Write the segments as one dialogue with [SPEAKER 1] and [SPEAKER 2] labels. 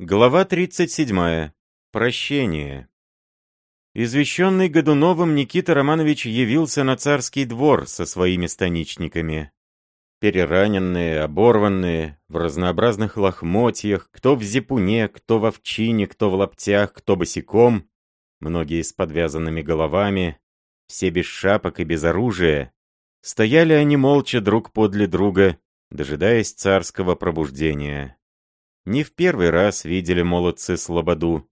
[SPEAKER 1] Глава 37. Прощение. Извещенный Годуновым Никита Романович явился на царский двор со своими станичниками. Перераненные, оборванные, в разнообразных лохмотьях, кто в зипуне, кто в овчине, кто в лаптях, кто босиком, многие с подвязанными головами, все без шапок и без оружия, стояли они молча друг подле друга, дожидаясь царского пробуждения. Не в первый раз видели молодцы Слободу.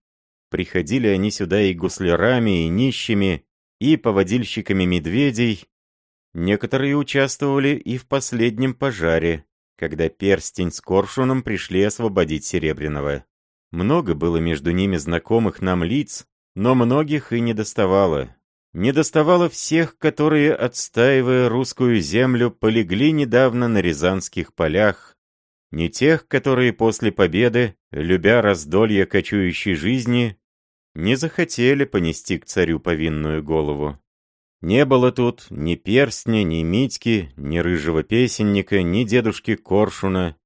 [SPEAKER 1] Приходили они сюда и гуслярами, и нищими, и поводильщиками медведей. Некоторые участвовали и в последнем пожаре, когда перстень с коршуном пришли освободить Серебряного. Много было между ними знакомых нам лиц, но многих и не доставало. Не доставало всех, которые, отстаивая русскую землю, полегли недавно на Рязанских полях, не тех, которые после победы, любя раздолье кочующей жизни, не захотели понести к царю повинную голову. Не было тут ни перстня, ни Митьки, ни рыжего песенника, ни дедушки Коршуна.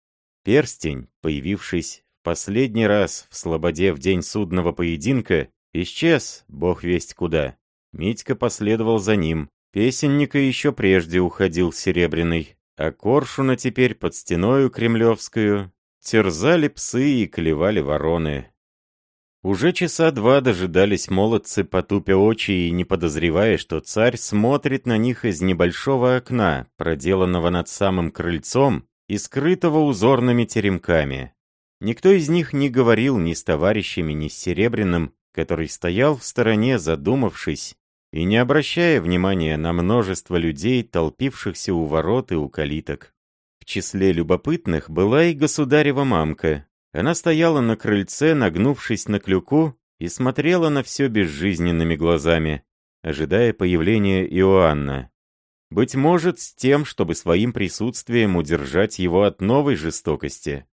[SPEAKER 1] Перстень, появившись в последний раз в Слободе в день судного поединка, исчез, бог весть куда. Митька последовал за ним. Песенника еще прежде уходил Серебряный, а коршуна теперь под стеною кремлевскую терзали псы и клевали вороны. Уже часа два дожидались молодцы, потупя очи и не подозревая, что царь смотрит на них из небольшого окна, проделанного над самым крыльцом и скрытого узорными теремками. Никто из них не говорил ни с товарищами, ни с Серебряным, который стоял в стороне, задумавшись, и не обращая внимания на множество людей, толпившихся у ворот и у калиток. В числе любопытных была и государева мамка. Она стояла на крыльце, нагнувшись на клюку, и смотрела на все безжизненными глазами, ожидая появления Иоанна. Быть может, с тем, чтобы своим присутствием удержать его от новой жестокости.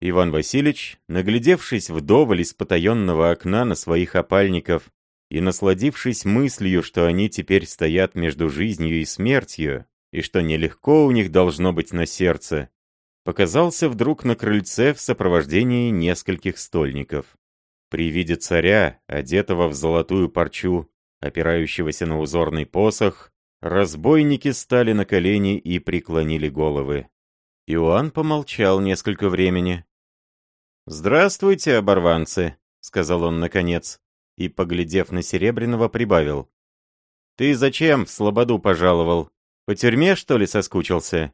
[SPEAKER 1] Иван Васильевич, наглядевшись вдоволь из потаенного окна на своих опальников и насладившись мыслью, что они теперь стоят между жизнью и смертью, и что нелегко у них должно быть на сердце, показался вдруг на крыльце в сопровождении нескольких стольников. При виде царя, одетого в золотую парчу, опирающегося на узорный посох, разбойники стали на колени и преклонили головы. Иоанн помолчал несколько времени. «Здравствуйте, оборванцы», — сказал он наконец и, поглядев на Серебряного, прибавил. «Ты зачем в Слободу пожаловал? По тюрьме, что ли, соскучился?»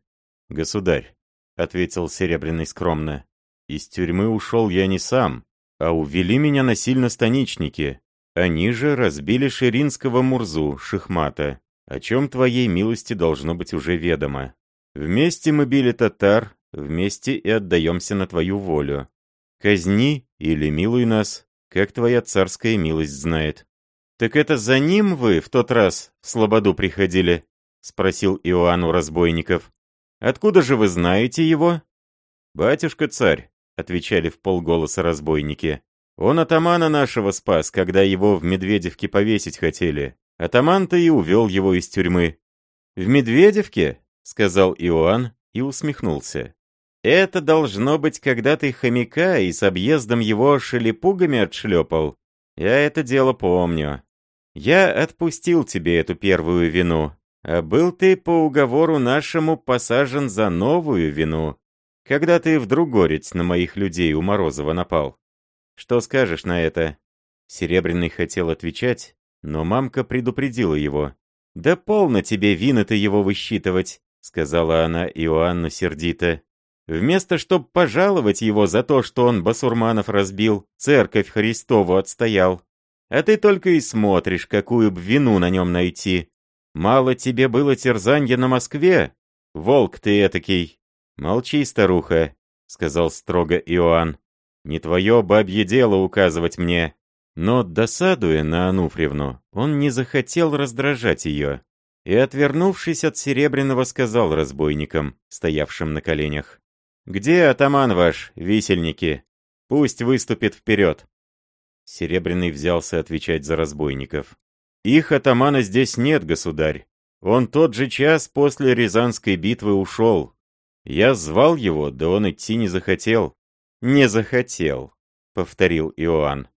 [SPEAKER 1] «Государь», — ответил Серебряный скромно, — «из тюрьмы ушел я не сам, а увели меня насильно станичники. Они же разбили Ширинского Мурзу, Шихмата, о чем твоей милости должно быть уже ведомо. Вместе мы били татар, вместе и отдаемся на твою волю. Казни или милуй нас, как твоя царская милость знает. Так это за ним вы в тот раз в Слободу приходили? Спросил Иоанн у разбойников. Откуда же вы знаете его? Батюшка-царь, отвечали в полголоса разбойники. Он атамана нашего спас, когда его в Медведевке повесить хотели. Атаман-то и увел его из тюрьмы. «В Медведевке?» — сказал Иоанн и усмехнулся. Это должно быть, когда ты хомяка и с объездом его шелепугами отшлепал. Я это дело помню. Я отпустил тебе эту первую вину, а был ты по уговору нашему посажен за новую вину, когда ты вдруг горец на моих людей у Морозова напал. Что скажешь на это?» Серебряный хотел отвечать, но мамка предупредила его. «Да полно тебе вины-то его высчитывать», — сказала она Иоанну сердито. Вместо чтоб пожаловать его за то, что он басурманов разбил, церковь Христову отстоял. А ты только и смотришь, какую б вину на нем найти. Мало тебе было терзанья на Москве? Волк ты этакий. Молчи, старуха, — сказал строго Иоанн. Не твое бабье дело указывать мне. Но, досадуя на Ануфриевну, он не захотел раздражать ее. И, отвернувшись от Серебряного, сказал разбойникам, стоявшим на коленях. «Где атаман ваш, висельники? Пусть выступит вперед!» Серебряный взялся отвечать за разбойников. «Их атамана здесь нет, государь. Он тот же час после Рязанской битвы ушел. Я звал его, да он идти не захотел». «Не захотел», — повторил Иоанн.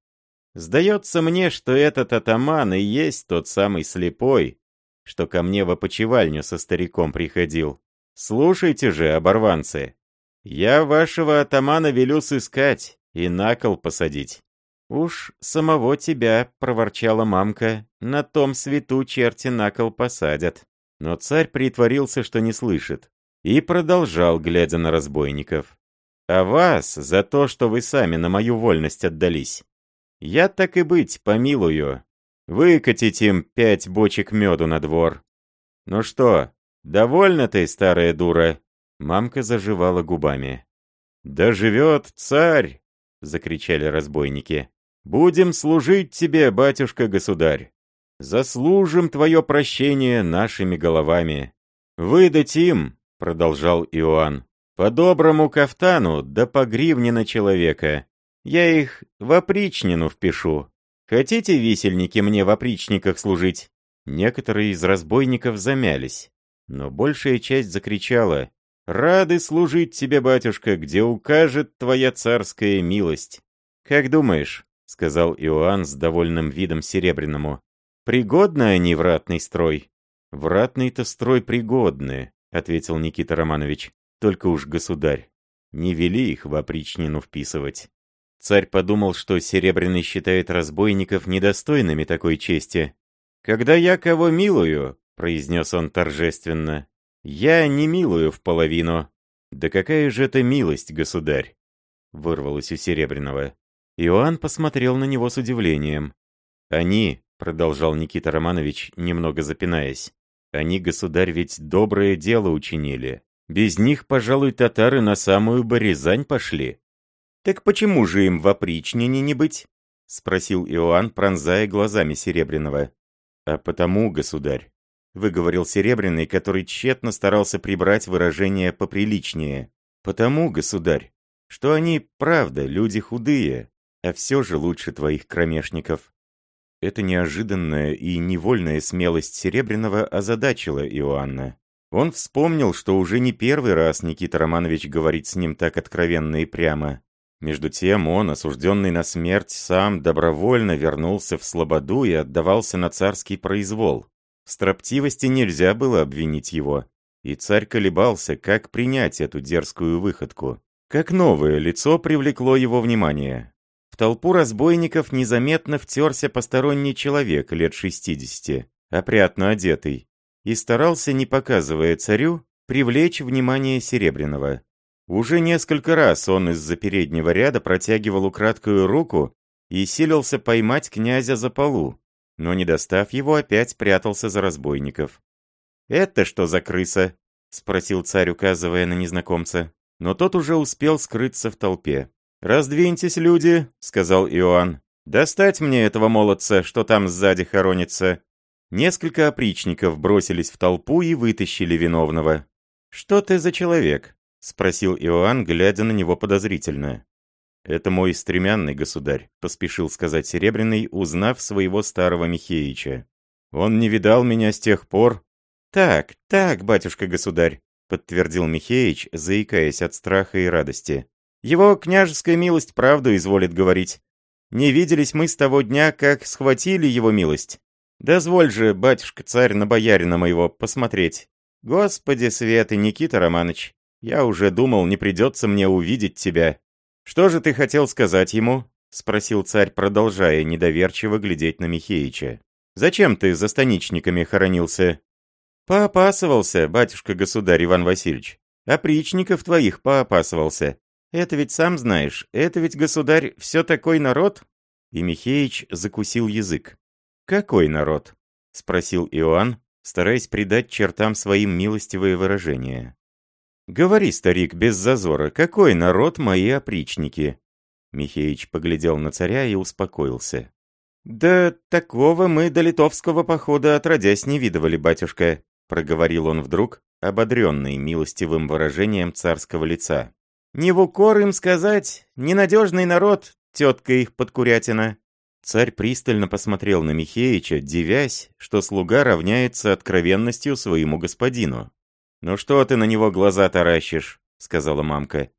[SPEAKER 1] «Сдается мне, что этот атаман и есть тот самый слепой, что ко мне в опочивальню со стариком приходил. Слушайте же, оборванцы, я вашего атамана велю сыскать и на кол посадить». «Уж самого тебя», — проворчала мамка, — «на том свету черти на кол посадят». Но царь притворился, что не слышит, и продолжал, глядя на разбойников. «А вас за то, что вы сами на мою вольность отдались. Я так и быть помилую. Выкатить им пять бочек меду на двор. Ну что, довольна ты, старая дура?» Мамка заживала губами. «Да живет царь!» — закричали разбойники. «Будем служить тебе, батюшка-государь! Заслужим твое прощение нашими головами! Выдать им, — продолжал Иоанн, — по доброму кафтану да по гривне на человека. Я их в опричнину впишу. Хотите, висельники, мне в опричниках служить?» Некоторые из разбойников замялись, но большая часть закричала «Рады служить тебе, батюшка, где укажет твоя царская милость». «Как думаешь, — сказал Иоанн с довольным видом серебряному. «Пригодны они в ратный строй?» «В ратный-то строй пригодны», — ответил Никита Романович. «Только уж, государь, не вели их в опричнину вписывать». Царь подумал, что Серебряный считает разбойников недостойными такой чести. «Когда я кого милую», — произнес он торжественно, — «я не милую в половину». «Да какая же это милость, государь?» — вырвалось у Серебряного. Иоанн посмотрел на него с удивлением. «Они», — продолжал Никита Романович, немного запинаясь, «они, государь, ведь доброе дело учинили. Без них, пожалуй, татары на самую Борязань пошли». «Так почему же им в опричнине не быть?» — спросил Иоанн, пронзая глазами Серебряного. «А потому, государь», — выговорил Серебряный, который тщетно старался прибрать выражение поприличнее. «Потому, государь, что они, правда, люди худые, а все же лучше твоих кромешников». Эта неожиданная и невольная смелость Серебряного озадачила Иоанна. Он вспомнил, что уже не первый раз Никита Романович говорит с ним так откровенно и прямо. Между тем он, осужденный на смерть, сам добровольно вернулся в Слободу и отдавался на царский произвол. В строптивости нельзя было обвинить его, и царь колебался, как принять эту дерзкую выходку. Как новое лицо привлекло его внимание. В толпу разбойников незаметно втерся посторонний человек лет 60, опрятно одетый, и старался, не показывая царю, привлечь внимание Серебряного. Уже несколько раз он из-за переднего ряда протягивал украдкую руку и силился поймать князя за полу, но, не достав его, опять прятался за разбойников. «Это что за крыса?» — спросил царь, указывая на незнакомца. Но тот уже успел скрыться в толпе. «Раздвиньтесь, люди», — сказал Иоанн. «Достать мне этого молодца, что там сзади хоронится». Несколько опричников бросились в толпу и вытащили виновного. «Что ты за человек?» — спросил Иоанн, глядя на него подозрительно. «Это мой стремянный государь», — поспешил сказать Серебряный, узнав своего старого Михеича. «Он не видал меня с тех пор». «Так, так, батюшка-государь», — подтвердил Михеич, заикаясь от страха и радости. Его княжеская милость правду изволит говорить. Не виделись мы с того дня, как схватили его милость. Дозволь же, батюшка-царь, на боярина моего посмотреть. Господи Свет и Никита Романович, я уже думал, не придется мне увидеть тебя. Что же ты хотел сказать ему? Спросил царь, продолжая недоверчиво глядеть на Михеича. Зачем ты за станичниками хоронился? Поопасывался, батюшка-государь Иван Васильевич. Опричников твоих поопасывался. Это ведь сам знаешь, это ведь, государь, все такой народ?» И Михеич закусил язык. «Какой народ?» — спросил Иоанн, стараясь придать чертам своим милостивое выражение. «Говори, старик, без зазора, какой народ мои опричники?» Михеич поглядел на царя и успокоился. «Да такого мы до литовского похода отродясь не видывали, батюшка», проговорил он вдруг, ободренный милостивым выражением царского лица. Не в укор им сказать, ненадежный народ, тетка их подкурятина. Царь пристально посмотрел на Михеича, дивясь, что слуга равняется откровенностью своему господину. «Ну что ты на него глаза таращишь?» — сказала мамка.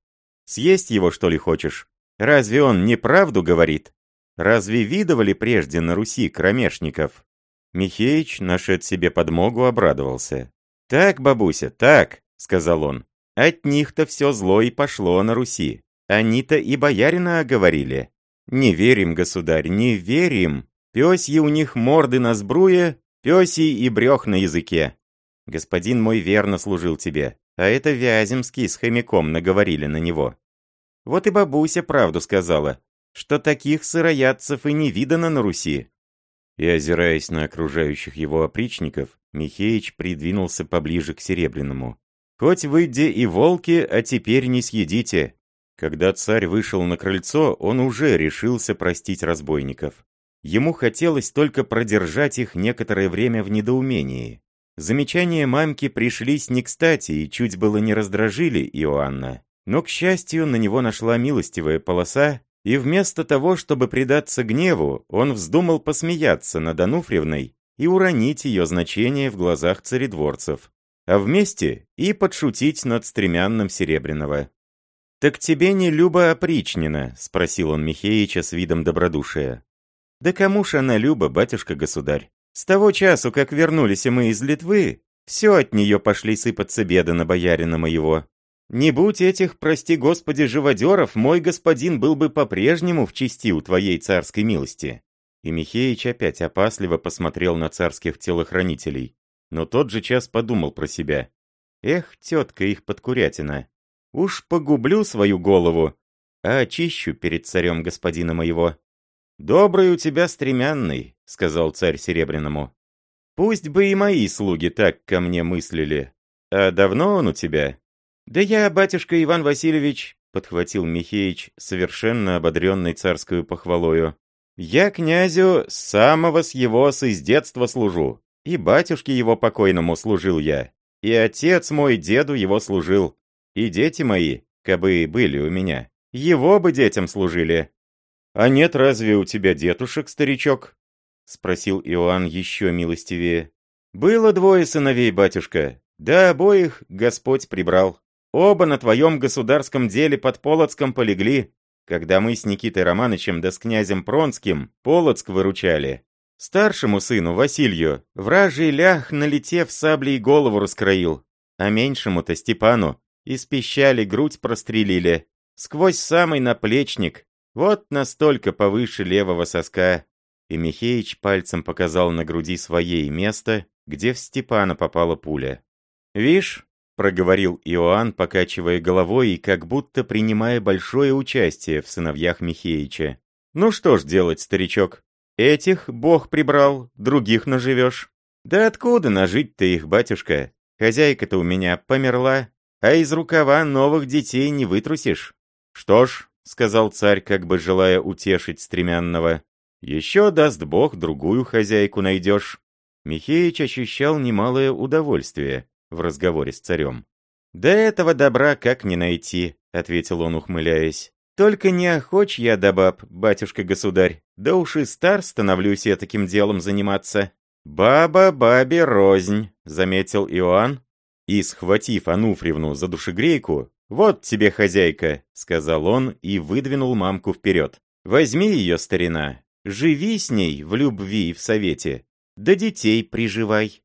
[SPEAKER 1] «Съесть его, что ли, хочешь? Разве он неправду говорит? Разве видывали прежде на Руси кромешников? Михеич, нашед себе подмогу, обрадовался. «Так, бабуся, так», — сказал он. «От них-то все зло и пошло на Руси. Они-то и боярина оговорили. Не верим, государь, не верим. Пёсьи у них морды на сбруе, пёсий и брёх на языке. Господин мой верно служил тебе, а это Вяземский с хомяком наговорили на него. Вот и бабуся правду сказала, что таких сыроядцев и не видано на Руси. И, озираясь на окружающих его опричников, Михеич придвинулся поближе к Серебряному. «Хоть выйди и волки, а теперь не съедите!» Когда царь вышел на крыльцо, он уже решился простить разбойников. Ему хотелось только продержать их некоторое время в недоумении. Замечания мамки пришлись не кстати и чуть было не раздражили Иоанна. Но, к счастью, на него нашла милостивая полоса, и вместо того, чтобы предаться гневу, он вздумал посмеяться над Ануфриевной и уронить ее значение в глазах царедворцев, а вместе и подшутить над стремянным Серебряного. «Так тебе не Люба опричнина?» — спросил он Михеича с видом добродушия. «Да кому ж она Люба, батюшка-государь? С того часу, как вернулись мы из Литвы, все от нее пошли сыпаться беды на боярина моего. Не будь этих, прости господи, живодеров, мой господин был бы по-прежнему в чести у твоей царской милости». И Михеич опять опасливо посмотрел на царских телохранителей. Но тот же час подумал про себя. «Эх, тетка их подкурятина, уж погублю свою голову, а очищу перед царем господина моего». «Добрый у тебя стремянный», — сказал царь Серебряному. «Пусть бы и мои слуги так ко мне мыслили. А давно он у тебя?» «Да я, батюшка Иван Васильевич», — подхватил Михеич, совершенно ободренный царскую похвалою. «Я князю самого с его с из детства служу, и батюшке его покойному служил я, и отец мой деду его служил, и дети мои, кабы были у меня, его бы детям служили». «А нет разве у тебя детушек, старичок?» — спросил Иоанн еще милостивее. «Было двое сыновей, батюшка, да обоих Господь прибрал». Оба на твоем государском деле под Полоцком полегли, когда мы с Никитой Романычем да с князем Пронским Полоцк выручали. Старшему сыну, Василию, вражий лях, налетев саблей голову раскроил, а меньшему-то Степану из пищали грудь прострелили, сквозь самый наплечник, вот настолько повыше левого соска. И Михеич пальцем показал на груди своей место, где в Степана попала пуля. «Вишь, проговорил Иоанн, покачивая головой и как будто принимая большое участие в сыновьях Михеича. «Ну что ж делать, старичок? Этих Бог прибрал, других наживешь. Да откуда нажить-то их, батюшка? Хозяйка-то у меня померла, а из рукава новых детей не вытрусишь». «Что ж», — сказал царь, как бы желая утешить стремянного, «еще даст Бог другую хозяйку найдешь». Михеич ощущал немалое удовольствие в разговоре с царем. «Да этого добра как не найти», — ответил он, ухмыляясь. «Только не охоч я да баб, батюшка-государь, да уж и стар становлюсь я таким делом заниматься». «Баба бабе рознь», — заметил Иоанн, и, схватив Ануфриевну за душегрейку, «Вот тебе хозяйка», — сказал он и выдвинул мамку вперед. «Возьми ее, старина, живи с ней в любви и в совете, да детей приживай».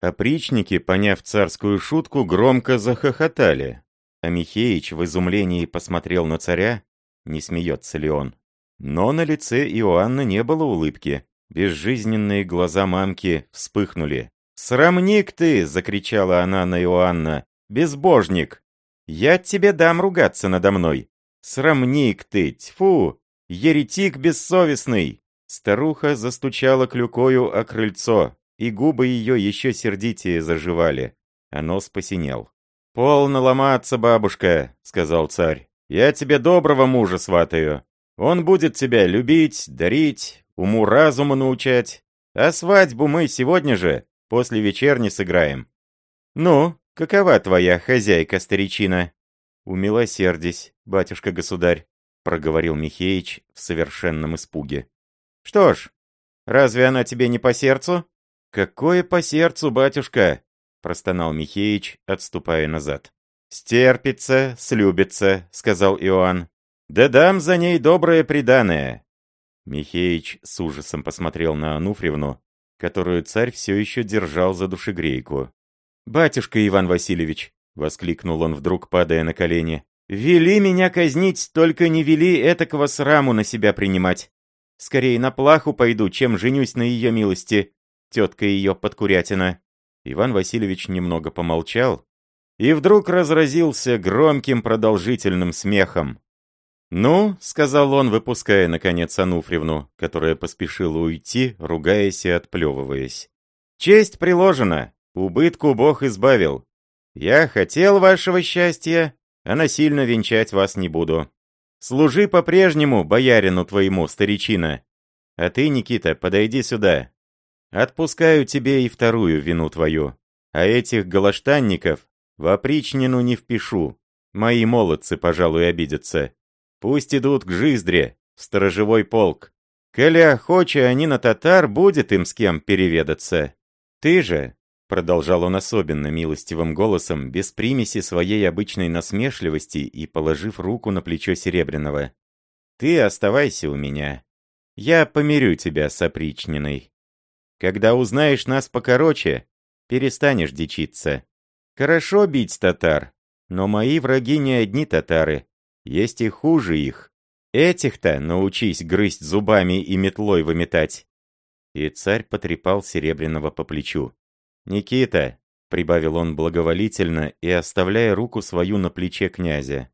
[SPEAKER 1] Опричники, поняв царскую шутку, громко захохотали. А Михеич в изумлении посмотрел на царя, не смеется ли он. Но на лице Иоанна не было улыбки. Безжизненные глаза мамки вспыхнули. «Срамник ты!» — закричала она на Иоанна. «Безбожник! Я тебе дам ругаться надо мной! Срамник ты! Тьфу! Еретик бессовестный!» Старуха застучала клюкою о крыльцо и губы ее еще сердитее заживали, а нос посинел. «Полно ломаться, бабушка», — сказал царь. «Я тебе доброго мужа сватаю. Он будет тебя любить, дарить, уму-разуму научать. А свадьбу мы сегодня же, после вечерни, сыграем. Ну, какова твоя хозяйка-старичина?» «Умилосердись, батюшка-государь», — проговорил Михеич в совершенном испуге. «Что ж, разве она тебе не по сердцу?» «Какое по сердцу, батюшка!» — простонал Михеич, отступая назад. «Стерпится, слюбится», — сказал Иоанн. Да дам за ней доброе преданное!» Михеич с ужасом посмотрел на Ануфриевну, которую царь все еще держал за душегрейку. «Батюшка Иван Васильевич!» — воскликнул он вдруг, падая на колени. «Вели меня казнить, только не вели этакого сраму на себя принимать. Скорее на плаху пойду, чем женюсь на ее милости, тетка ее подкурятина». Иван Васильевич немного помолчал и вдруг разразился громким продолжительным смехом. «Ну», — сказал он, выпуская, наконец, Ануфриевну, которая поспешила уйти, ругаясь и отплевываясь. «Честь приложена, убытку Бог избавил. Я хотел вашего счастья, а насильно венчать вас не буду. Служи по-прежнему боярину твоему, старичина. А ты, Никита, подойди сюда. Отпускаю тебе и вторую вину твою. А этих галаштанников в опричнину не впишу. Мои молодцы, пожалуй, обидятся. Пусть идут к Жиздре, в сторожевой полк. Коли охоче они на татар, будет им с кем переведаться. Ты же, — продолжал он особенно милостивым голосом, без примеси своей обычной насмешливости и положив руку на плечо Серебряного. «Ты оставайся у меня. Я помирю тебя с опричниной. Когда узнаешь нас покороче, перестанешь дичиться. Хорошо бить татар, но мои враги не одни татары. Есть и хуже их. Этих-то научись грызть зубами и метлой выметать. И царь потрепал Серебряного по плечу. «Никита», — прибавил он благоволительно и оставляя руку свою на плече князя,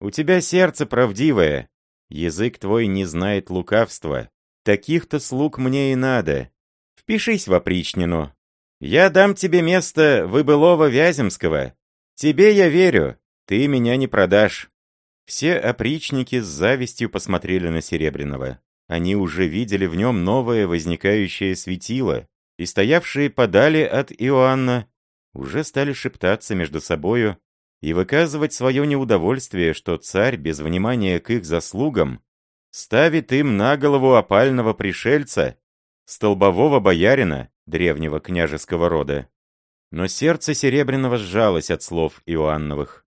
[SPEAKER 1] «у тебя сердце правдивое, язык твой не знает лукавства. Таких-то слуг мне и надо. Впишись в опричнину. Я дам тебе место выбылого Вяземского. Тебе я верю, ты меня не продашь. Все опричники с завистью посмотрели на Серебряного. Они уже видели в нем новое возникающее светило, и стоявшие подали от Иоанна уже стали шептаться между собою и выказывать свое неудовольствие, что царь, без внимания к их заслугам, ставит им на голову опального пришельца, столбового боярина древнего княжеского рода. Но сердце Серебряного сжалось от слов Иоанновых.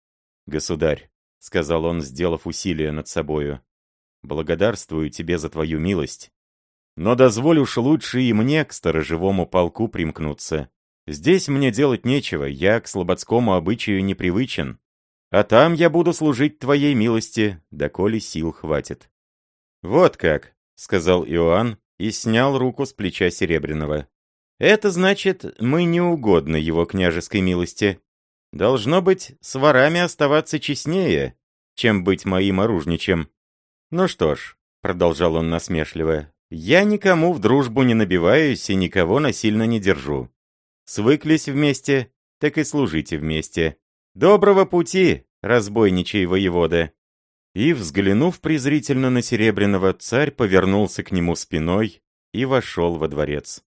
[SPEAKER 1] «Государь, — сказал он, сделав усилие над собою. «Благодарствую тебе за твою милость. Но дозволь уж лучше и мне к сторожевому полку примкнуться. Здесь мне делать нечего, я к слободскому обычаю непривычен. А там я буду служить твоей милости, доколе сил хватит». «Вот как», — сказал Иоанн и снял руку с плеча Серебряного. «Это значит, мы не угодны его княжеской милости. Должно быть, с ворами оставаться честнее, чем быть моим оружничем. Ну что ж, продолжал он насмешливо, я никому в дружбу не набиваюсь и никого насильно не держу. Свыклись вместе, так и служите вместе. Доброго пути, разбойничий воевода. И, взглянув презрительно на Серебряного, царь повернулся к нему спиной и вошел во дворец.